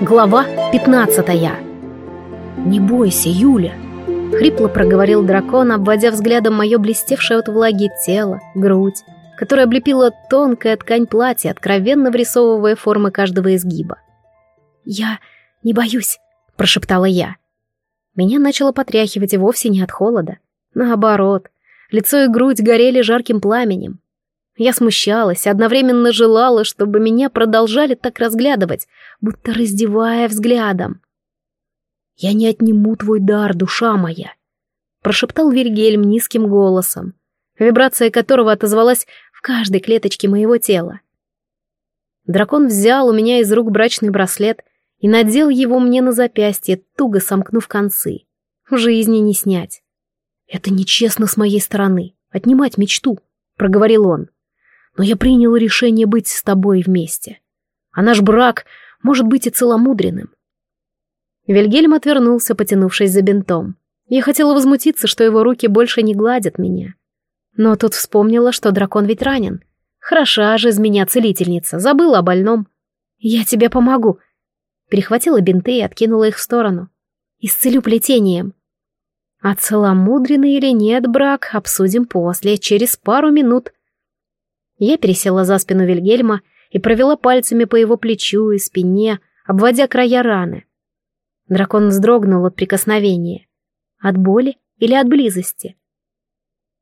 Глава 15 «Не бойся, Юля!» — хрипло проговорил дракон, обводя взглядом мое блестевшее от влаги тело, грудь, которая облепила тонкая ткань платья, откровенно врисовывая формы каждого изгиба. «Я не боюсь», — прошептала я. Меня начало потряхивать и вовсе не от холода. Наоборот, лицо и грудь горели жарким пламенем. Я смущалась, одновременно желала, чтобы меня продолжали так разглядывать, будто раздевая взглядом. «Я не отниму твой дар, душа моя», — прошептал Вильгельм низким голосом, вибрация которого отозвалась в каждой клеточке моего тела. Дракон взял у меня из рук брачный браслет и надел его мне на запястье, туго сомкнув концы. В жизни не снять. «Это нечестно с моей стороны, отнимать мечту», — проговорил он. «Но я принял решение быть с тобой вместе. А наш брак может быть и целомудренным». Вильгельм отвернулся, потянувшись за бинтом. Я хотела возмутиться, что его руки больше не гладят меня. Но тут вспомнила, что дракон ведь ранен. Хороша же из меня целительница, забыла о больном. «Я тебе помогу», перехватила бинты и откинула их в сторону. «Исцелю плетением». А целомудренный или нет брак обсудим после, через пару минут. Я пересела за спину Вильгельма и провела пальцами по его плечу и спине, обводя края раны. Дракон вздрогнул от прикосновения. От боли или от близости?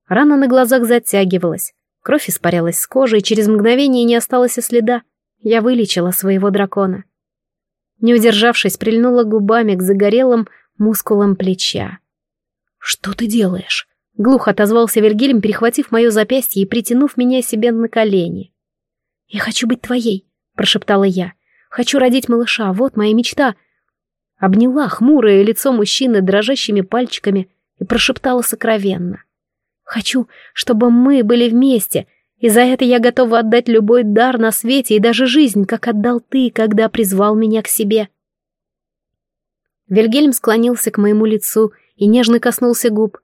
Рана на глазах затягивалась, кровь испарялась с кожи, и через мгновение не осталось и следа. Я вылечила своего дракона. Не удержавшись, прильнула губами к загорелым мускулам плеча. «Что ты делаешь?» — глухо отозвался Вильгельм, перехватив мое запястье и притянув меня себе на колени. «Я хочу быть твоей», — прошептала я. «Хочу родить малыша, вот моя мечта». Обняла хмурое лицо мужчины дрожащими пальчиками и прошептала сокровенно. «Хочу, чтобы мы были вместе, и за это я готова отдать любой дар на свете и даже жизнь, как отдал ты, когда призвал меня к себе». Вильгельм склонился к моему лицу и нежно коснулся губ.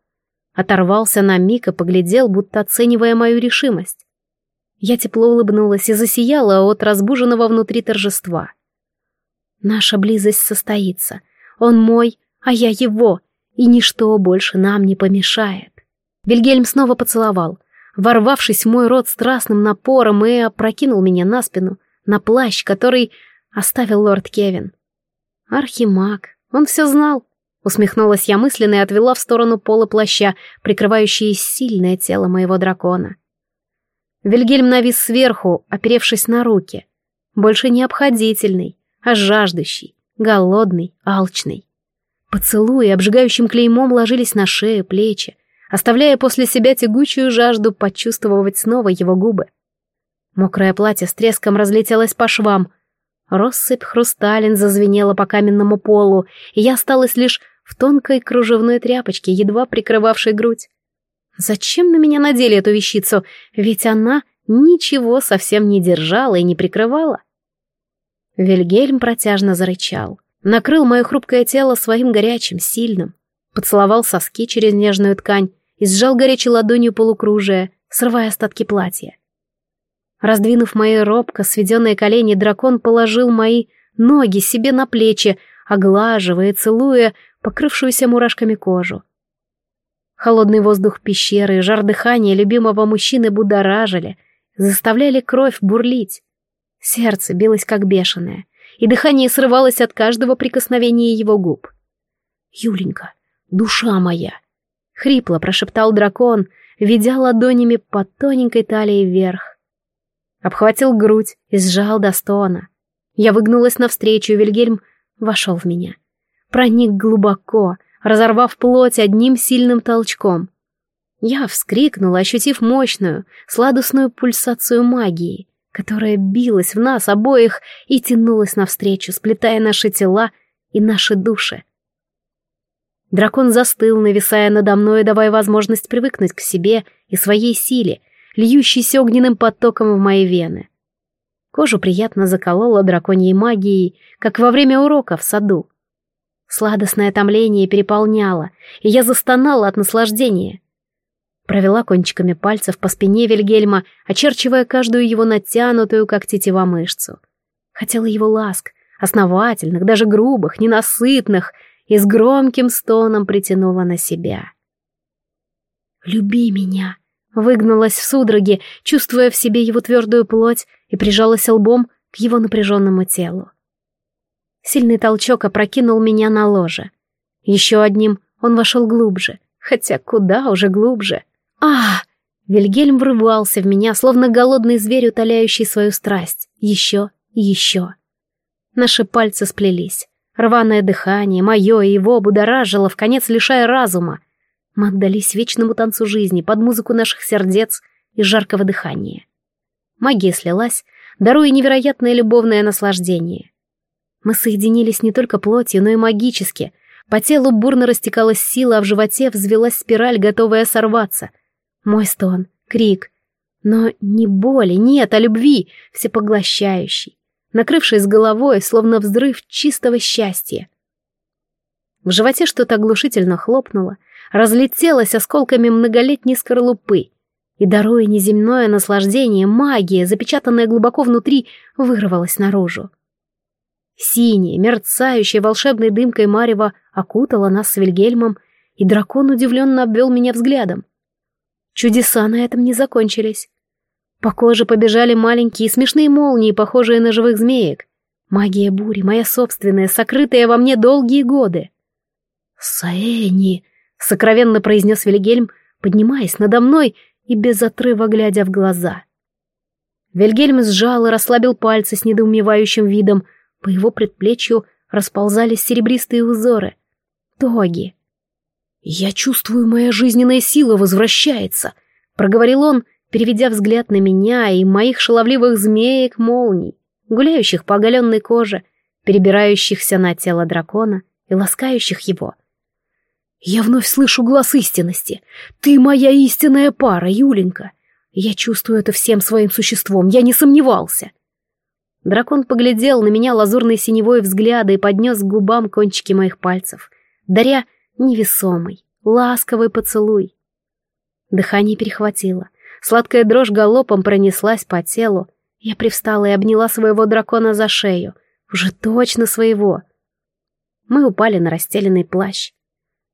Оторвался на миг и поглядел, будто оценивая мою решимость. Я тепло улыбнулась и засияла от разбуженного внутри торжества. Наша близость состоится. Он мой, а я его, и ничто больше нам не помешает. Вильгельм снова поцеловал, ворвавшись в мой рот страстным напором и опрокинул меня на спину, на плащ, который оставил лорд Кевин. Архимаг, он все знал. Усмехнулась я мысленно и отвела в сторону пола плаща, прикрывающие сильное тело моего дракона. Вильгельм навис сверху, оперевшись на руки. Больше не обходительный, а жаждущий, голодный, алчный. Поцелуи обжигающим клеймом ложились на шею, плечи, оставляя после себя тягучую жажду почувствовать снова его губы. Мокрое платье с треском разлетелось по швам. Россыпь хрусталин зазвенела по каменному полу, и я осталась лишь в тонкой кружевной тряпочке, едва прикрывавшей грудь. Зачем на меня надели эту вещицу? Ведь она ничего совсем не держала и не прикрывала. Вильгельм протяжно зарычал, накрыл мое хрупкое тело своим горячим, сильным, поцеловал соски через нежную ткань и сжал горячей ладонью полукружие, срывая остатки платья. Раздвинув мои робко сведенные колени, дракон положил мои ноги себе на плечи, оглаживая целуя покрывшуюся мурашками кожу. Холодный воздух пещеры и жар дыхания любимого мужчины будоражили, заставляли кровь бурлить. Сердце билось как бешеное, и дыхание срывалось от каждого прикосновения его губ. «Юленька, душа моя!» — хрипло прошептал дракон, ведя ладонями по тоненькой талии вверх. Обхватил грудь и сжал до стона. Я выгнулась навстречу, и Вильгельм вошел в меня проник глубоко, разорвав плоть одним сильным толчком. Я вскрикнула, ощутив мощную, сладостную пульсацию магии, которая билась в нас обоих и тянулась навстречу, сплетая наши тела и наши души. Дракон застыл, нависая надо мной, давая возможность привыкнуть к себе и своей силе, льющейся огненным потоком в мои вены. Кожу приятно заколола драконьей магией, как во время урока в саду. Сладостное томление переполняло, и я застонала от наслаждения. Провела кончиками пальцев по спине Вильгельма, очерчивая каждую его натянутую, как тетива, мышцу. Хотела его ласк, основательных, даже грубых, ненасытных, и с громким стоном притянула на себя. «Люби меня!» — выгнулась в судороге, чувствуя в себе его твердую плоть, и прижалась лбом к его напряженному телу. Сильный толчок опрокинул меня на ложе. Еще одним он вошел глубже, хотя куда уже глубже. а Вильгельм врывался в меня, словно голодный зверь, утоляющий свою страсть. Еще и еще. Наши пальцы сплелись. Рваное дыхание, мое и его будоражило, в конец лишая разума. Мы отдались вечному танцу жизни под музыку наших сердец и жаркого дыхания. Магия слилась, даруя невероятное любовное наслаждение. Мы соединились не только плотью, но и магически. По телу бурно растекалась сила, а в животе взвелась спираль, готовая сорваться. Мой стон, крик. Но не боли, нет, а любви, всепоглощающей, накрывшей с головой, словно взрыв чистого счастья. В животе что-то оглушительно хлопнуло, разлетелось осколками многолетней скорлупы, и, даруя неземное наслаждение, магия, запечатанная глубоко внутри, вырвалась наружу. Синяя, мерцающая волшебной дымкой Марева окутала нас с Вильгельмом, и дракон удивленно обвел меня взглядом. Чудеса на этом не закончились. По коже побежали маленькие смешные молнии, похожие на живых змеек. Магия бури, моя собственная, сокрытая во мне долгие годы. «Саэни!» — сокровенно произнес Вильгельм, поднимаясь надо мной и без отрыва глядя в глаза. Вильгельм сжал и расслабил пальцы с недоумевающим видом, по его предплечью расползались серебристые узоры. Тоги. «Я чувствую, моя жизненная сила возвращается», — проговорил он, переведя взгляд на меня и моих шаловливых змеек молний, гуляющих по оголенной коже, перебирающихся на тело дракона и ласкающих его. «Я вновь слышу глаз истинности. Ты моя истинная пара, Юленька. Я чувствую это всем своим существом, я не сомневался». Дракон поглядел на меня лазурной синевой взгляда и поднес к губам кончики моих пальцев, даря невесомый, ласковый поцелуй. Дыхание перехватило. Сладкая дрожь галопом пронеслась по телу. Я привстала и обняла своего дракона за шею. Уже точно своего. Мы упали на расстеленный плащ.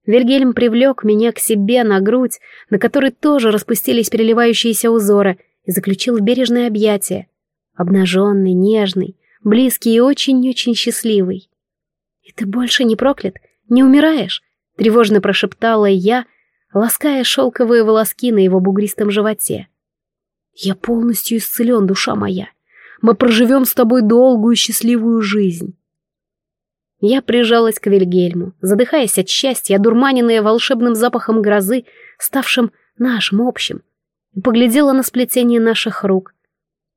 Вильгельм привлек меня к себе на грудь, на которой тоже распустились переливающиеся узоры, и заключил в бережное объятие обнаженный, нежный, близкий и очень-очень счастливый. «И ты больше не проклят? Не умираешь?» — тревожно прошептала я, лаская шелковые волоски на его бугристом животе. «Я полностью исцелен, душа моя. Мы проживем с тобой долгую счастливую жизнь». Я прижалась к Вильгельму, задыхаясь от счастья, одурманенная волшебным запахом грозы, ставшим нашим общим, и поглядела на сплетение наших рук —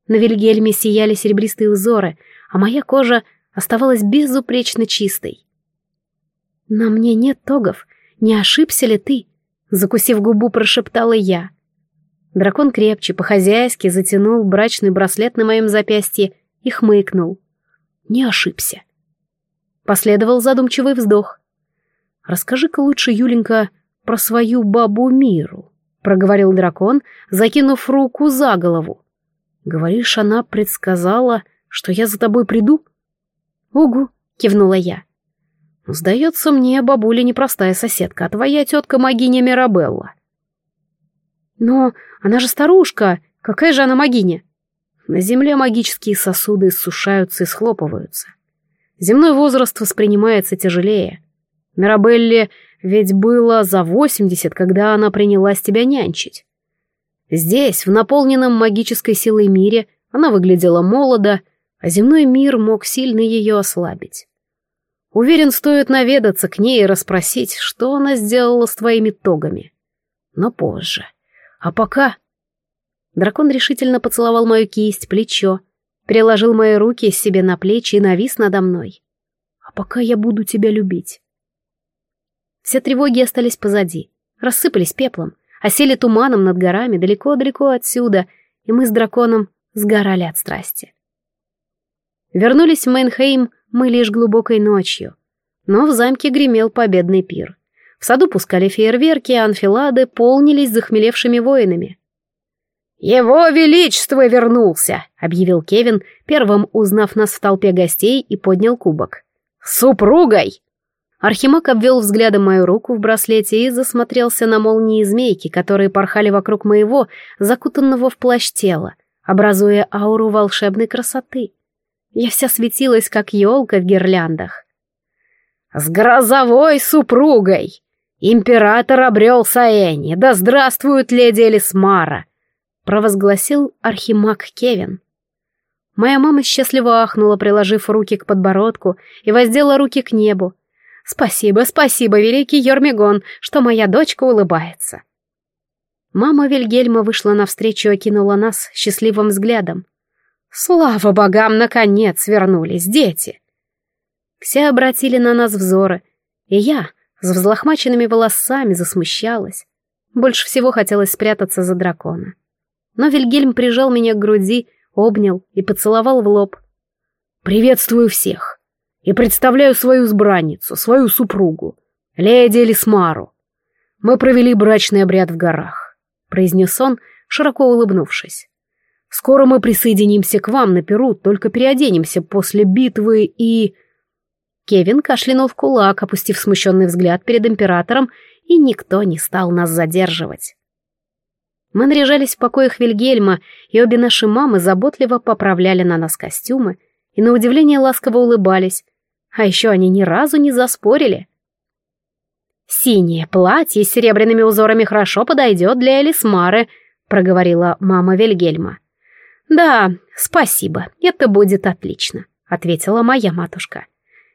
на Вильгельме сияли серебристые узоры, а моя кожа оставалась безупречно чистой. «На мне нет тогов, не ошибся ли ты?» Закусив губу, прошептала я. Дракон крепче, по-хозяйски затянул брачный браслет на моем запястье и хмыкнул. Не ошибся. Последовал задумчивый вздох. «Расскажи-ка лучше, Юленька, про свою бабу Миру», — проговорил дракон, закинув руку за голову. Говоришь, она предсказала, что я за тобой приду? Угу, кивнула я. Сдается мне, бабуля непростая соседка, а твоя тетка магиня Мирабелла. Но она же старушка, какая же она магиня? На земле магические сосуды иссушаются и схлопываются. Земной возраст воспринимается тяжелее. Мирабелле ведь было за восемьдесят, когда она принялась тебя нянчить. Здесь, в наполненном магической силой мире, она выглядела молодо, а земной мир мог сильно ее ослабить. Уверен, стоит наведаться к ней и расспросить, что она сделала с твоими тогами. Но позже. А пока... Дракон решительно поцеловал мою кисть, плечо, переложил мои руки себе на плечи и навис надо мной. А пока я буду тебя любить. Все тревоги остались позади, рассыпались пеплом, осели туманом над горами далеко-далеко отсюда, и мы с драконом сгорали от страсти. Вернулись в Мейнхейм мы лишь глубокой ночью. Но в замке гремел победный пир. В саду пускали фейерверки, а анфилады полнились захмелевшими воинами. «Его Величество вернулся!» — объявил Кевин, первым узнав нас в толпе гостей и поднял кубок. «Супругой!» Архимаг обвел взглядом мою руку в браслете и засмотрелся на молнии змейки, которые порхали вокруг моего, закутанного в плащ тела, образуя ауру волшебной красоты. Я вся светилась, как елка в гирляндах. «С грозовой супругой! Император обрел Саэни! Да здравствует леди Элисмара!» провозгласил архимаг Кевин. Моя мама счастливо ахнула, приложив руки к подбородку и воздела руки к небу. «Спасибо, спасибо, великий Йормигон, что моя дочка улыбается». Мама Вильгельма вышла навстречу и окинула нас счастливым взглядом. «Слава богам, наконец вернулись дети!» Все обратили на нас взоры, и я с взлохмаченными волосами засмущалась. Больше всего хотелось спрятаться за дракона но Вильгельм прижал меня к груди, обнял и поцеловал в лоб. «Приветствую всех и представляю свою избранницу, свою супругу, леди Элисмару. Мы провели брачный обряд в горах», — произнес он, широко улыбнувшись. «Скоро мы присоединимся к вам на Перу, только переоденемся после битвы и...» Кевин кашлянул в кулак, опустив смущенный взгляд перед императором, и никто не стал нас задерживать. Мы наряжались в покоях Вильгельма, и обе наши мамы заботливо поправляли на нас костюмы и, на удивление, ласково улыбались. А еще они ни разу не заспорили. «Синее платье с серебряными узорами хорошо подойдет для Элисмары», — проговорила мама Вильгельма. «Да, спасибо, это будет отлично», — ответила моя матушка.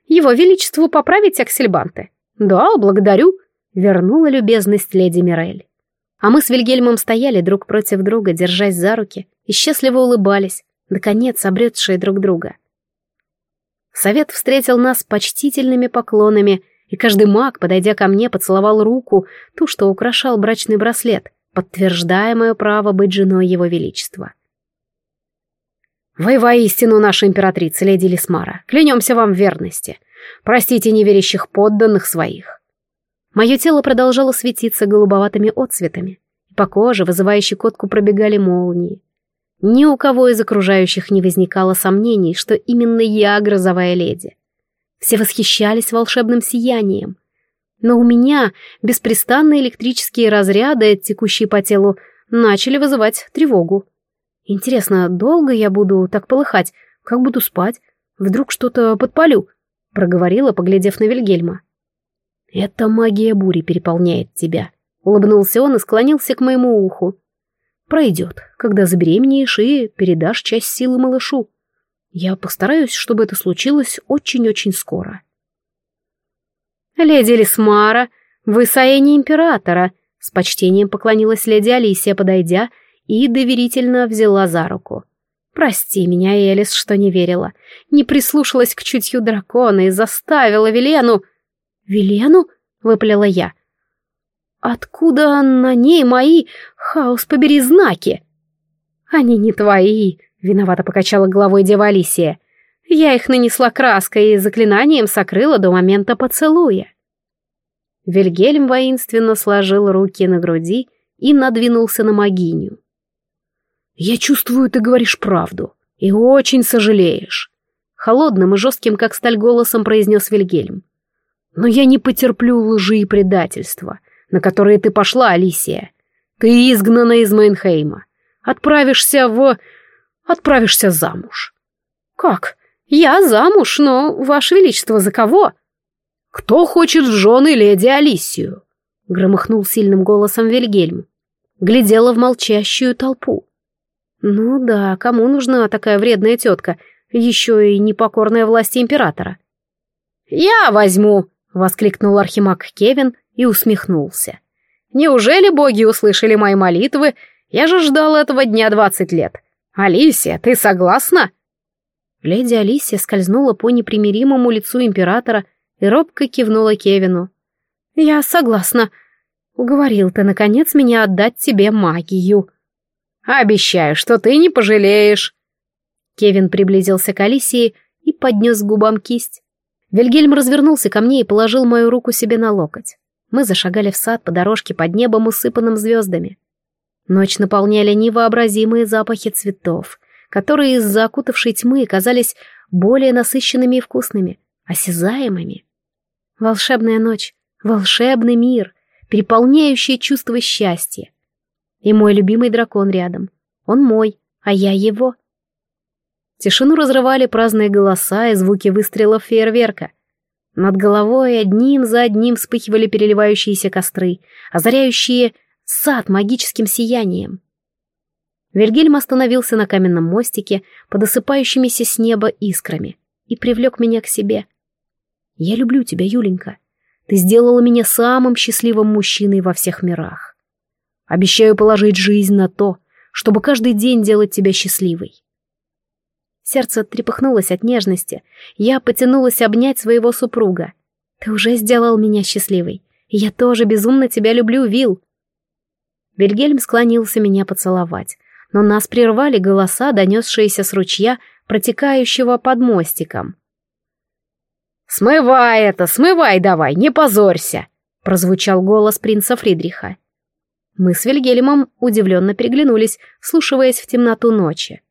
«Его Величеству поправить аксельбанты?» «Да, благодарю», — вернула любезность леди Мирель. А мы с Вильгельмом стояли друг против друга, держась за руки, и счастливо улыбались, наконец обретшие друг друга. Совет встретил нас почтительными поклонами, и каждый маг, подойдя ко мне, поцеловал руку, ту, что украшал брачный браслет, подтверждая мое право быть женой его величества. «Вы воистину наша императрица, леди Лисмара. Клянемся вам в верности. Простите неверящих подданных своих. Мое тело продолжало светиться голубоватыми отцветами, по коже, вызывая щекотку, пробегали молнии. Ни у кого из окружающих не возникало сомнений, что именно я грозовая леди. Все восхищались волшебным сиянием. Но у меня беспрестанные электрические разряды, текущие по телу, начали вызывать тревогу. Интересно, долго я буду так полыхать? Как буду спать? Вдруг что-то подпалю? Проговорила, поглядев на Вильгельма. «Это магия бури переполняет тебя», — улыбнулся он и склонился к моему уху. «Пройдет, когда забеременеешь и передашь часть силы малышу. Я постараюсь, чтобы это случилось очень-очень скоро». «Леди Лисмара, вы Саэни Императора», — с почтением поклонилась леди Алисия, подойдя, и доверительно взяла за руку. «Прости меня, Элис, что не верила, не прислушалась к чутью дракона и заставила Велену...» «Велену?» — выпалила я. «Откуда на ней мои, хаос побери, знаки?» «Они не твои», — виновато покачала головой дева Алисия. «Я их нанесла краской и заклинанием сокрыла до момента поцелуя». Вильгельм воинственно сложил руки на груди и надвинулся на могиню. «Я чувствую, ты говоришь правду, и очень сожалеешь», — холодным и жестким, как сталь, голосом произнес Вильгельм. Но я не потерплю лжи и предательства, на которые ты пошла, Алисия. Ты изгнана из Мейнхейма. Отправишься в... Отправишься замуж. Как? Я замуж, но, Ваше Величество, за кого? Кто хочет в жены леди Алисию? Громыхнул сильным голосом Вильгельм. Глядела в молчащую толпу. Ну да, кому нужна такая вредная тетка, еще и непокорная власти императора? «Я возьму!» — воскликнул архимаг Кевин и усмехнулся. «Неужели боги услышали мои молитвы? Я же ждал этого дня двадцать лет. Алисия, ты согласна?» Леди Алисия скользнула по непримиримому лицу императора и робко кивнула Кевину. «Я согласна. Уговорил ты, наконец, меня отдать тебе магию». «Обещаю, что ты не пожалеешь». Кевин приблизился к Алисии и поднес к губам кисть. Вильгельм развернулся ко мне и положил мою руку себе на локоть. Мы зашагали в сад по дорожке под небом, усыпанным звездами. Ночь наполняли невообразимые запахи цветов, которые из-за окутавшей тьмы казались более насыщенными и вкусными, осязаемыми. Волшебная ночь, волшебный мир, переполняющий чувство счастья. И мой любимый дракон рядом. Он мой, а я его. Тишину разрывали праздные голоса и звуки выстрелов фейерверка. Над головой одним за одним вспыхивали переливающиеся костры, озаряющие сад магическим сиянием. Вильгельм остановился на каменном мостике под осыпающимися с неба искрами и привлек меня к себе. «Я люблю тебя, Юленька. Ты сделала меня самым счастливым мужчиной во всех мирах. Обещаю положить жизнь на то, чтобы каждый день делать тебя счастливой». Сердце трепыхнулось от нежности. Я потянулась обнять своего супруга. «Ты уже сделал меня счастливой. Я тоже безумно тебя люблю, Вил. Вильгельм склонился меня поцеловать, но нас прервали голоса, донесшиеся с ручья, протекающего под мостиком. «Смывай это, смывай давай, не позорься!» — прозвучал голос принца Фридриха. Мы с Вильгельмом удивленно переглянулись, вслушиваясь в темноту ночи.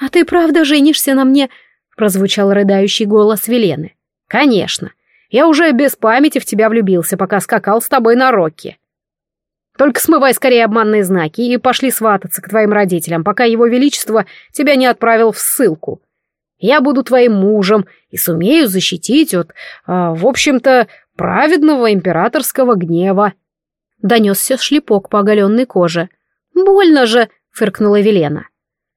«А ты правда женишься на мне?» — прозвучал рыдающий голос Велены. «Конечно. Я уже без памяти в тебя влюбился, пока скакал с тобой на роке. Только смывай скорее обманные знаки и пошли свататься к твоим родителям, пока его величество тебя не отправил в ссылку. Я буду твоим мужем и сумею защитить от, э, в общем-то, праведного императорского гнева». Донесся шлепок по оголенной коже. «Больно же!» — фыркнула Велена.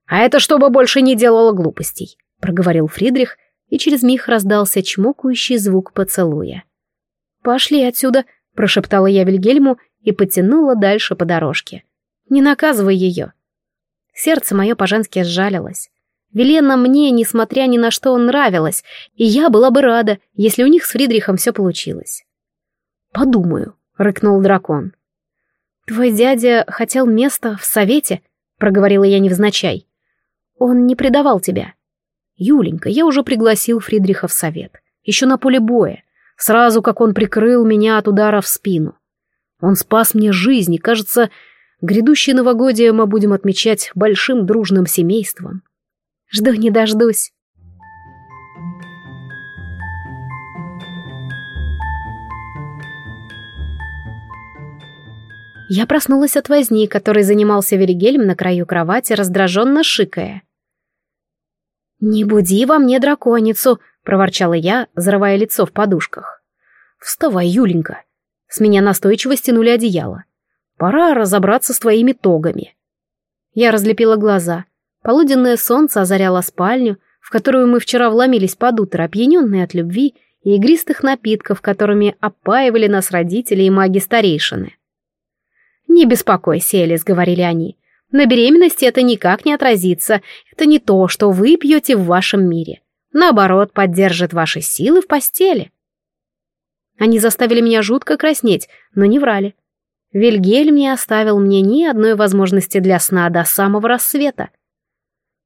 «А это чтобы больше не делала глупостей», — проговорил Фридрих, и через миг раздался чмокающий звук поцелуя. «Пошли отсюда», — прошептала я Вильгельму и потянула дальше по дорожке. «Не наказывай ее». Сердце мое по-женски сжалилось. Велена мне, несмотря ни на что, нравилась, и я была бы рада, если у них с Фридрихом все получилось. «Подумаю», — рыкнул дракон. «Твой дядя хотел место в совете», — проговорила я невзначай. «Он не предавал тебя». «Юленька, я уже пригласил Фридриха в совет. Еще на поле боя, сразу как он прикрыл меня от удара в спину. Он спас мне жизнь, и, кажется, грядущее новогодие мы будем отмечать большим дружным семейством. Жду не дождусь. Я проснулась от возни, который занимался Вильгельм на краю кровати, раздраженно шикая. «Не буди во мне драконицу!» — проворчала я, зарывая лицо в подушках. «Вставай, Юленька!» С меня настойчиво стянули одеяло. Пора разобраться с твоими тогами. Я разлепила глаза. Полуденное солнце озаряло спальню, в которую мы вчера вломились под утро, опьяненные от любви и игристых напитков, которыми опаивали нас родители и маги-старейшины. «Не беспокойся, Элис», — говорили они. «На беременности это никак не отразится. Это не то, что вы пьете в вашем мире. Наоборот, поддержит ваши силы в постели». Они заставили меня жутко краснеть, но не врали. Вильгельм не оставил мне ни одной возможности для сна до самого рассвета.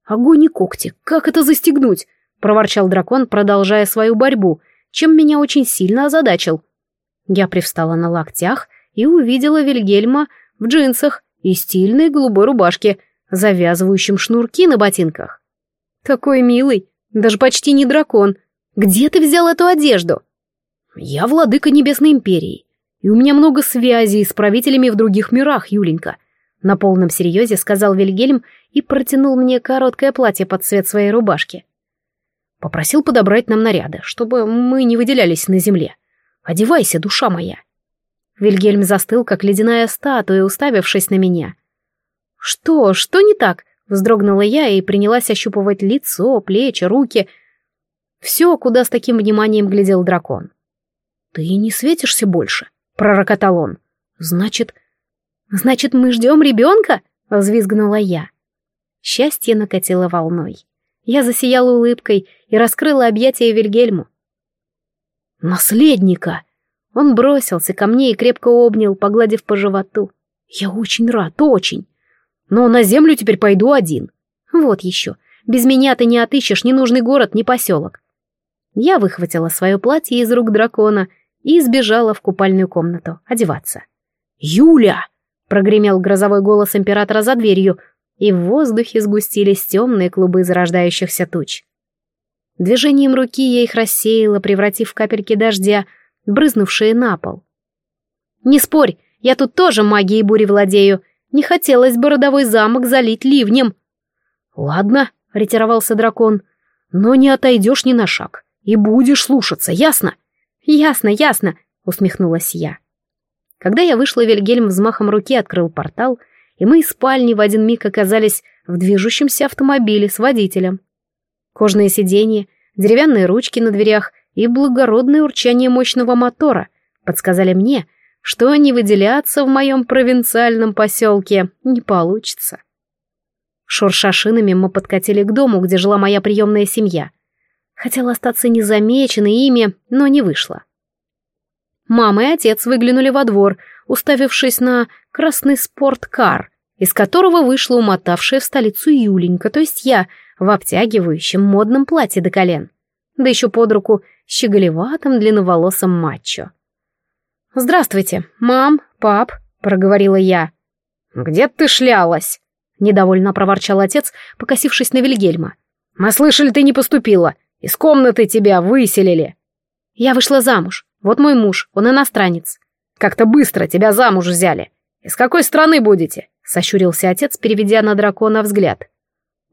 «Огонь и когти! Как это застегнуть?» — проворчал дракон, продолжая свою борьбу, чем меня очень сильно озадачил. Я привстала на локтях и увидела Вильгельма в джинсах и стильной голубой рубашке, завязывающим шнурки на ботинках. «Такой милый, даже почти не дракон. Где ты взял эту одежду?» «Я владыка Небесной Империи, и у меня много связей с правителями в других мирах, Юленька», на полном серьезе сказал Вильгельм и протянул мне короткое платье под цвет своей рубашки. Попросил подобрать нам наряды, чтобы мы не выделялись на земле. Одевайся, душа моя. Вильгельм застыл, как ледяная статуя, уставившись на меня. «Что? Что не так?» — вздрогнула я и принялась ощупывать лицо, плечи, руки. Все, куда с таким вниманием глядел дракон. «Ты не светишься больше», — пророкотал он. «Значит...» «Значит, мы ждем ребенка?» — взвизгнула я. Счастье накатило волной. Я засияла улыбкой и раскрыла объятия Вильгельму. «Наследника!» Он бросился ко мне и крепко обнял, погладив по животу. «Я очень рад, очень. Но на землю теперь пойду один. Вот еще. Без меня ты не отыщешь ни нужный город, ни поселок. Я выхватила свое платье из рук дракона и сбежала в купальную комнату одеваться. «Юля!» — прогремел грозовой голос императора за дверью, и в воздухе сгустились темные клубы зарождающихся туч. Движением руки я их рассеяла, превратив в капельки дождя, брызнувшие на пол. «Не спорь, я тут тоже магией бури владею. Не хотелось бы родовой замок залить ливнем». «Ладно», — ретировался дракон, — «но не отойдешь ни на шаг и будешь слушаться, ясно?» «Ясно, ясно», — усмехнулась я. Когда я вышла, Вильгельм взмахом руки открыл портал, и мы из спальни в один миг оказались в движущемся автомобиле с водителем. Кожные сиденья, деревянные ручки на дверях и благородное урчание мощного мотора подсказали мне, что не выделяться в моем провинциальном поселке не получится. Шурша шинами мы подкатили к дому, где жила моя приемная семья. Хотела остаться незамеченной ими, но не вышло. Мама и отец выглянули во двор, уставившись на красный спорткар, из которого вышла умотавшая в столицу Юленька, то есть я, в обтягивающем модном платье до колен. Да еще под руку щеголеватым длинноволосым мачо. «Здравствуйте, мам, пап», — проговорила я. «Где ты шлялась?» — недовольно проворчал отец, покосившись на Вильгельма. «Мы слышали, ты не поступила. Из комнаты тебя выселили». «Я вышла замуж. Вот мой муж, он иностранец». «Как-то быстро тебя замуж взяли. Из какой страны будете?» — сощурился отец, переведя на дракона взгляд.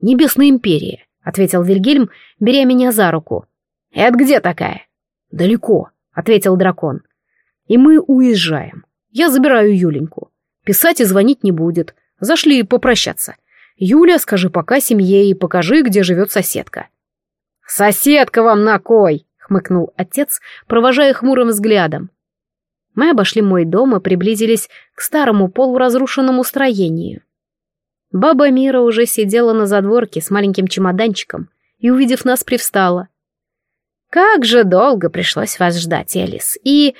«Небесная империя», — ответил Вильгельм, беря меня за руку. «Это где такая?» «Далеко», — ответил дракон. «И мы уезжаем. Я забираю Юленьку. Писать и звонить не будет. Зашли попрощаться. Юля, скажи пока семье и покажи, где живет соседка. Соседка вам на кой? хмыкнул отец, провожая хмурым взглядом. Мы обошли мой дом и приблизились к старому полуразрушенному строению. Баба Мира уже сидела на задворке с маленьким чемоданчиком и, увидев нас, привстала. «Как же долго пришлось вас ждать, Элис, и...»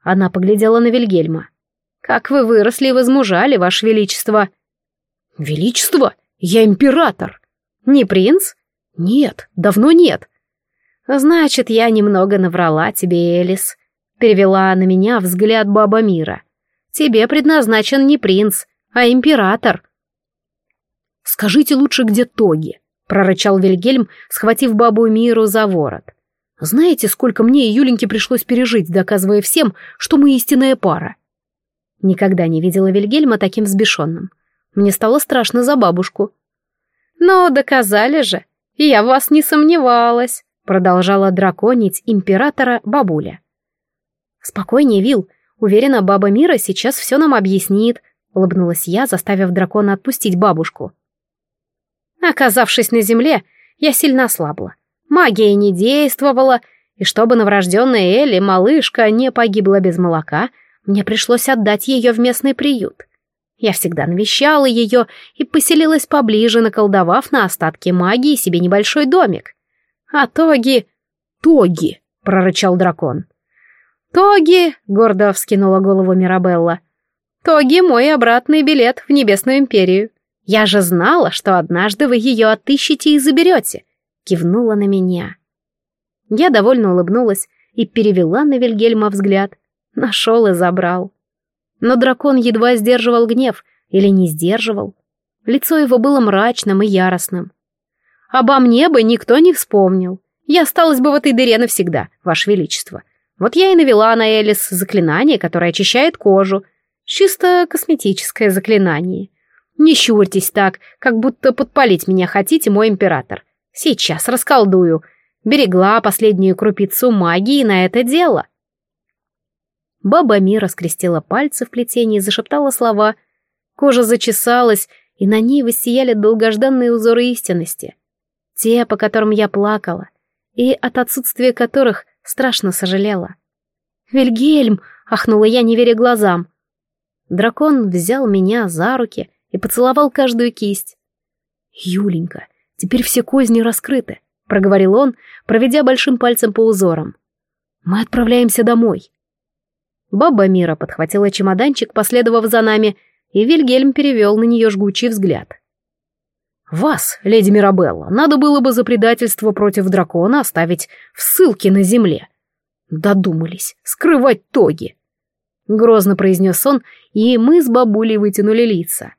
Она поглядела на Вильгельма. «Как вы выросли и возмужали, Ваше Величество!» «Величество? Я император!» «Не принц?» «Нет, давно нет». «Значит, я немного наврала тебе, Элис», — перевела на меня взгляд баба мира. «Тебе предназначен не принц, а император». «Скажите лучше, где Тоги?» — прорычал Вильгельм, схватив бабу миру за ворот. «Знаете, сколько мне и Юленьке пришлось пережить, доказывая всем, что мы истинная пара?» Никогда не видела Вильгельма таким взбешенным. Мне стало страшно за бабушку. «Но доказали же, и я в вас не сомневалась», продолжала драконить императора бабуля. «Спокойнее, Вил. Уверена, баба Мира сейчас все нам объяснит», улыбнулась я, заставив дракона отпустить бабушку. Оказавшись на земле, я сильно ослабла. Магия не действовала, и чтобы новорожденная Элли, малышка, не погибла без молока, мне пришлось отдать ее в местный приют. Я всегда навещала ее и поселилась поближе, наколдовав на остатки магии себе небольшой домик. А Тоги... Тоги, прорычал дракон. Тоги, гордо вскинула голову Мирабелла. Тоги мой обратный билет в Небесную Империю. Я же знала, что однажды вы ее отыщете и заберете. Кивнула на меня. Я довольно улыбнулась и перевела на Вильгельма взгляд. Нашел и забрал. Но дракон едва сдерживал гнев, или не сдерживал. Лицо его было мрачным и яростным. Обо мне бы никто не вспомнил. Я осталась бы в этой дыре навсегда, Ваше Величество. Вот я и навела на Элис заклинание, которое очищает кожу. Чисто косметическое заклинание. Не щурьтесь так, как будто подпалить меня хотите, мой император. Сейчас расколдую. Берегла последнюю крупицу магии на это дело. Баба Мира скрестила пальцы в плетении и зашептала слова. Кожа зачесалась, и на ней воссияли долгожданные узоры истинности. Те, по которым я плакала, и от отсутствия которых страшно сожалела. «Вильгельм!» — ахнула я, не веря глазам. Дракон взял меня за руки и поцеловал каждую кисть. «Юленька, теперь все козни раскрыты», — проговорил он, проведя большим пальцем по узорам. «Мы отправляемся домой». Баба Мира подхватила чемоданчик, последовав за нами, и Вильгельм перевел на нее жгучий взгляд. Вас, леди Мирабелла, надо было бы за предательство против дракона оставить в ссылке на земле. Додумались скрывать тоги. Грозно произнес он, и мы с бабулей вытянули лица.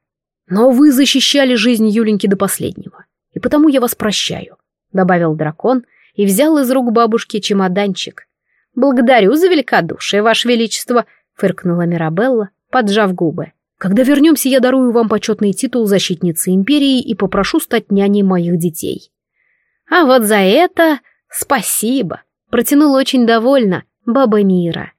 Но вы защищали жизнь Юленьки до последнего, и потому я вас прощаю, добавил дракон и взял из рук бабушки чемоданчик. Благодарю за великодушие, ваше величество, фыркнула Мирабелла, поджав губы. Когда вернемся, я дарую вам почетный титул защитницы империи и попрошу стать няней моих детей. А вот за это спасибо, протянула очень довольна баба Мира.